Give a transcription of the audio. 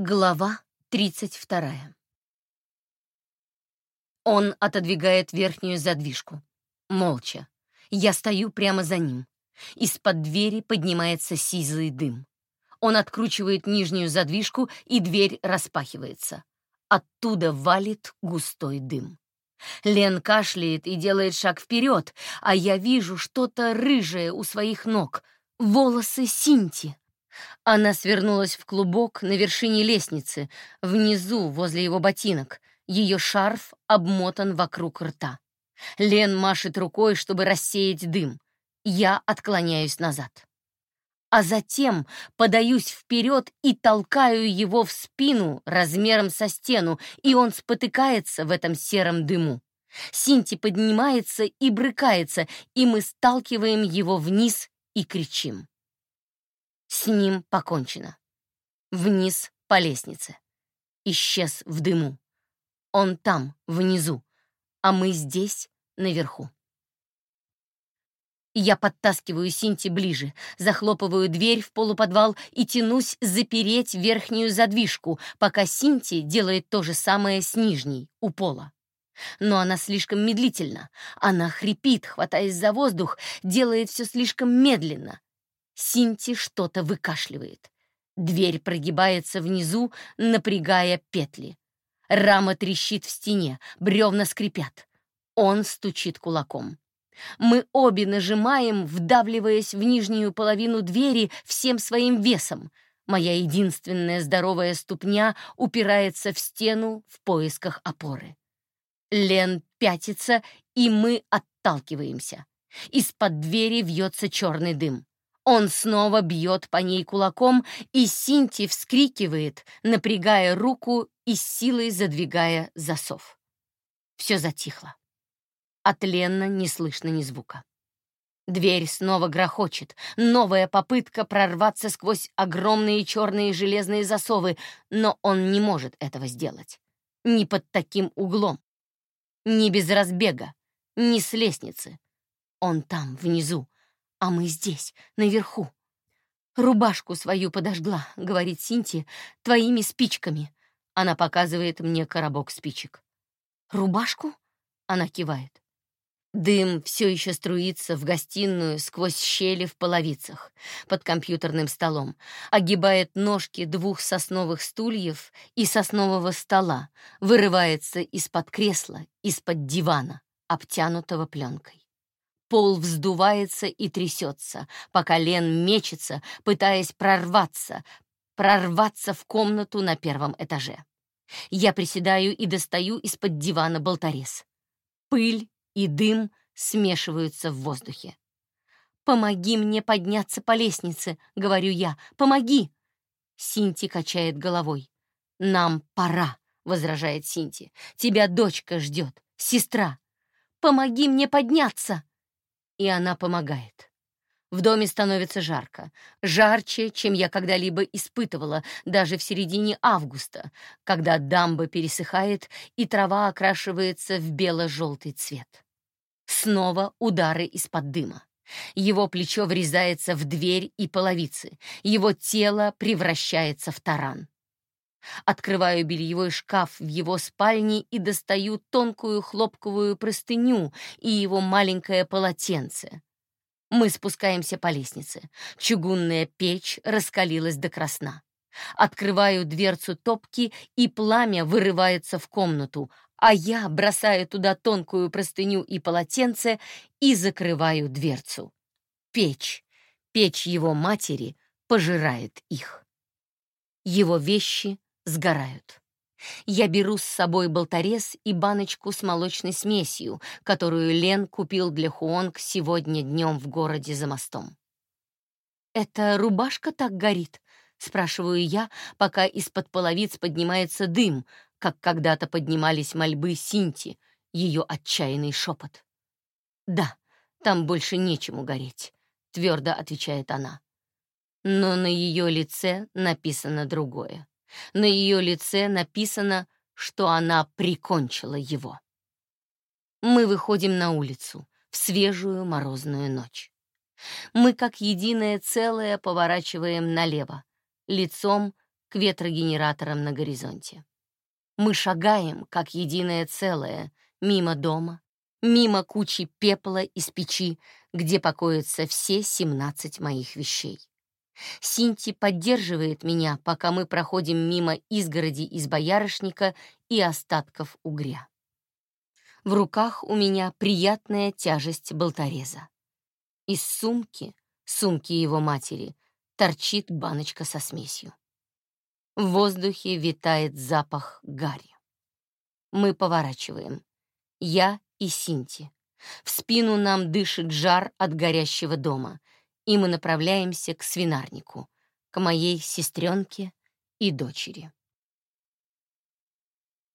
Глава 32. Он отодвигает верхнюю задвижку. Молча. Я стою прямо за ним. Из-под двери поднимается сизый дым. Он откручивает нижнюю задвижку, и дверь распахивается. Оттуда валит густой дым. Лен кашляет и делает шаг вперед, а я вижу что-то рыжее у своих ног. Волосы Синти. Она свернулась в клубок на вершине лестницы, внизу, возле его ботинок. Ее шарф обмотан вокруг рта. Лен машет рукой, чтобы рассеять дым. Я отклоняюсь назад. А затем подаюсь вперед и толкаю его в спину размером со стену, и он спотыкается в этом сером дыму. Синти поднимается и брыкается, и мы сталкиваем его вниз и кричим. С ним покончено. Вниз по лестнице. Исчез в дыму. Он там, внизу, а мы здесь, наверху. Я подтаскиваю Синти ближе, захлопываю дверь в полуподвал и тянусь запереть верхнюю задвижку, пока Синти делает то же самое с нижней, у пола. Но она слишком медлительна. Она хрипит, хватаясь за воздух, делает все слишком медленно. Синти что-то выкашливает. Дверь прогибается внизу, напрягая петли. Рама трещит в стене, бревна скрипят. Он стучит кулаком. Мы обе нажимаем, вдавливаясь в нижнюю половину двери всем своим весом. Моя единственная здоровая ступня упирается в стену в поисках опоры. Лен пятится, и мы отталкиваемся. Из-под двери вьется черный дым. Он снова бьет по ней кулаком, и Синти вскрикивает, напрягая руку и силой задвигая засов. Все затихло. От Ленна не слышно ни звука. Дверь снова грохочет. Новая попытка прорваться сквозь огромные черные железные засовы, но он не может этого сделать. Ни под таким углом. Ни без разбега. Ни с лестницы. Он там, внизу, а мы здесь, наверху. «Рубашку свою подожгла», — говорит Синти, — «твоими спичками». Она показывает мне коробок спичек. «Рубашку?» — она кивает. Дым все еще струится в гостиную сквозь щели в половицах под компьютерным столом, огибает ножки двух сосновых стульев и соснового стола, вырывается из-под кресла, из-под дивана, обтянутого пленкой. Пол вздувается и трясется, пока Лен мечется, пытаясь прорваться, прорваться в комнату на первом этаже. Я приседаю и достаю из-под дивана болторез. Пыль и дым смешиваются в воздухе. «Помоги мне подняться по лестнице», — говорю я. «Помоги!» Синти качает головой. «Нам пора», — возражает Синти. «Тебя дочка ждет, сестра. Помоги мне подняться!» И она помогает. В доме становится жарко, жарче, чем я когда-либо испытывала, даже в середине августа, когда дамба пересыхает и трава окрашивается в бело-желтый цвет. Снова удары из-под дыма. Его плечо врезается в дверь и половицы, его тело превращается в таран. Открываю бельевой шкаф в его спальне и достаю тонкую хлопковую простыню и его маленькое полотенце. Мы спускаемся по лестнице. Чугунная печь раскалилась до красна. Открываю дверцу топки, и пламя вырывается в комнату, а я бросаю туда тонкую простыню и полотенце и закрываю дверцу. Печь, печь его матери пожирает их. Его вещи сгорают. Я беру с собой болторез и баночку с молочной смесью, которую Лен купил для Хуонг сегодня днем в городе за мостом. «Эта рубашка так горит?» — спрашиваю я, пока из-под половиц поднимается дым, как когда-то поднимались мольбы Синти, ее отчаянный шепот. «Да, там больше нечему гореть», — твердо отвечает она. Но на ее лице написано другое. На ее лице написано, что она прикончила его. Мы выходим на улицу в свежую морозную ночь. Мы как единое целое поворачиваем налево, лицом к ветрогенераторам на горизонте. Мы шагаем, как единое целое, мимо дома, мимо кучи пепла из печи, где покоятся все 17 моих вещей. Синти поддерживает меня, пока мы проходим мимо изгороди из боярышника и остатков угря. В руках у меня приятная тяжесть болтореза. Из сумки, сумки его матери, торчит баночка со смесью. В воздухе витает запах гари. Мы поворачиваем. Я и Синти. В спину нам дышит жар от горящего дома, и мы направляемся к свинарнику, к моей сестренке и дочери.